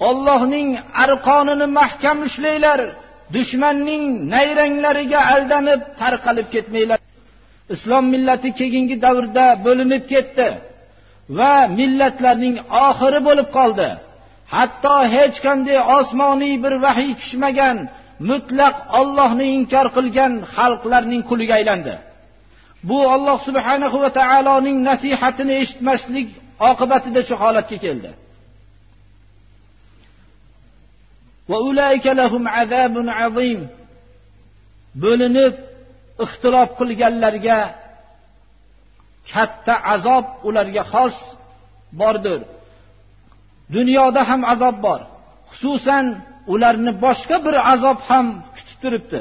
Allohning arqonini mahkam ushlanglar dushmanning nayranglariga aldanib tarqalib ketmanglar. Islom millati keyingi davrda bo'linib ketdi va millatlarning oxiri bo'lib qoldi. Hatto hech qanday osmoniy bir vahiy tushmagan mutlaq Allohni inkor qilgan xalqlarning quliga aylandi. Bu Alloh subhanahu va taoloning nasihatini eshitmaslik oqibatida shu holatga keldi. Bo'linib ixtilof qilganlarga katta azob ularga xos bordir. Dunyoda ham azob bor. Xususan ularni boshqa bir azob ham kutib turibdi.